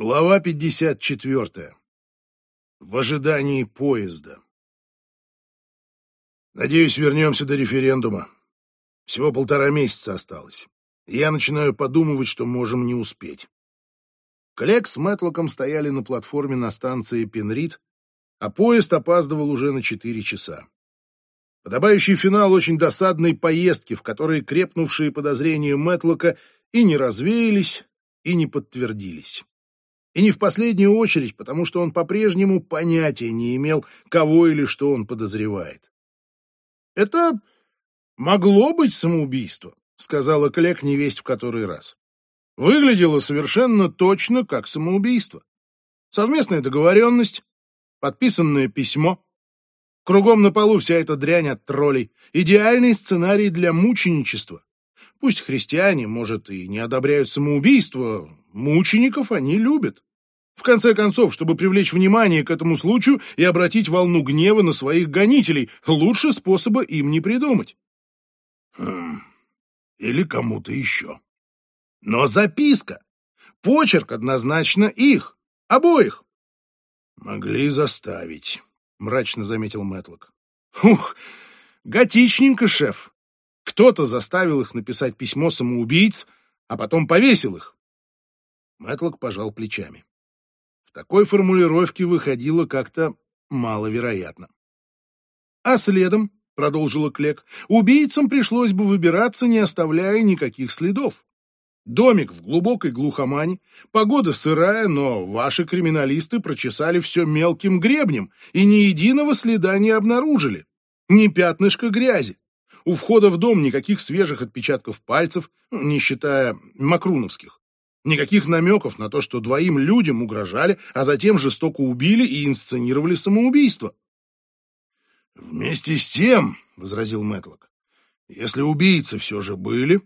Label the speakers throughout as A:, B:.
A: Глава 54. В ожидании поезда. Надеюсь, вернемся до референдума. Всего полтора месяца осталось. я начинаю подумывать, что можем не успеть. Коллег с Мэтлоком стояли на платформе на станции Пенрид, а поезд опаздывал уже на четыре часа. Подобающий финал очень досадной поездки, в которой крепнувшие подозрения Мэтлока и не развеялись, и не подтвердились. И не в последнюю очередь, потому что он по-прежнему понятия не имел, кого или что он подозревает. «Это могло быть самоубийство», — сказала Клек невесть в который раз. Выглядело совершенно точно как самоубийство. Совместная договоренность, подписанное письмо. Кругом на полу вся эта дрянь от троллей. Идеальный сценарий для мученичества. Пусть христиане, может, и не одобряют самоубийство, мучеников они любят. В конце концов, чтобы привлечь внимание к этому случаю и обратить волну гнева на своих гонителей, лучше способа им не придумать. Хм, или кому-то еще. Но записка, почерк однозначно их, обоих. Могли заставить, мрачно заметил Мэтлок. Ух, готичненько, шеф. Кто-то заставил их написать письмо самоубийц, а потом повесил их. Мэтлок пожал плечами. В такой формулировке выходило как-то маловероятно. А следом, продолжила Клек, убийцам пришлось бы выбираться, не оставляя никаких следов. Домик в глубокой глухомане, погода сырая, но ваши криминалисты прочесали все мелким гребнем и ни единого следа не обнаружили. Ни пятнышка грязи. У входа в дом никаких свежих отпечатков пальцев, не считая макруновских. Никаких намеков на то, что двоим людям угрожали, а затем жестоко убили и инсценировали самоубийство. «Вместе с тем», — возразил Мэтлок, — «если убийцы все же были,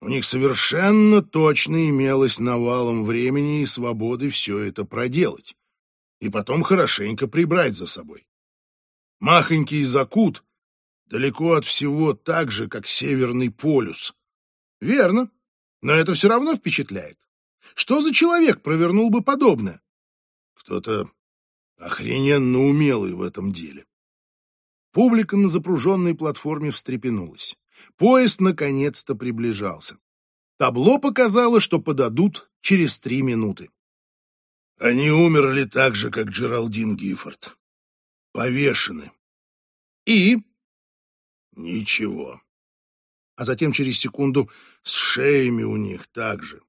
A: у них совершенно точно имелось навалом времени и свободы все это проделать, и потом хорошенько прибрать за собой. Махонький закут далеко от всего так же, как Северный полюс. Верно, но это все равно впечатляет. Что за человек провернул бы подобное? Кто-то охрененно умелый в этом деле. Публика на запруженной платформе встрепенулась. Поезд наконец-то приближался. Табло показало, что подадут через три минуты. Они умерли так же, как Джералдин Гиффорд. Повешены. И? Ничего а затем через секунду с шеями у них также.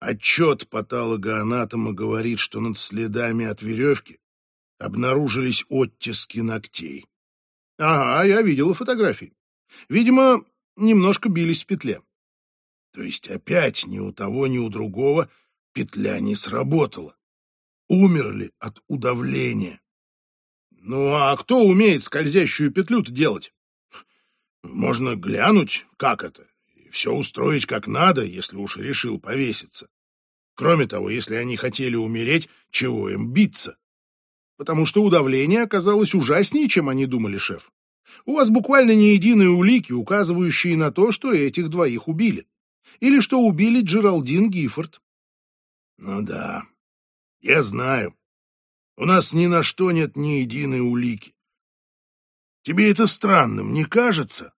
A: Отчет патологоанатома говорит, что над следами от веревки обнаружились оттиски ногтей. Ага, я видела фотографии. Видимо, немножко бились в петле. То есть опять ни у того, ни у другого петля не сработала. Умерли от удавления. Ну а кто умеет скользящую петлю-то делать? Можно глянуть, как это, и все устроить как надо, если уж решил повеситься. Кроме того, если они хотели умереть, чего им биться? Потому что удавление оказалось ужаснее, чем они думали, шеф. У вас буквально не единые улики, указывающие на то, что этих двоих убили. Или что убили Джералдин Гиффорд. Ну да, я знаю. У нас ни на что нет ни единой улики. Тебе это странным не кажется?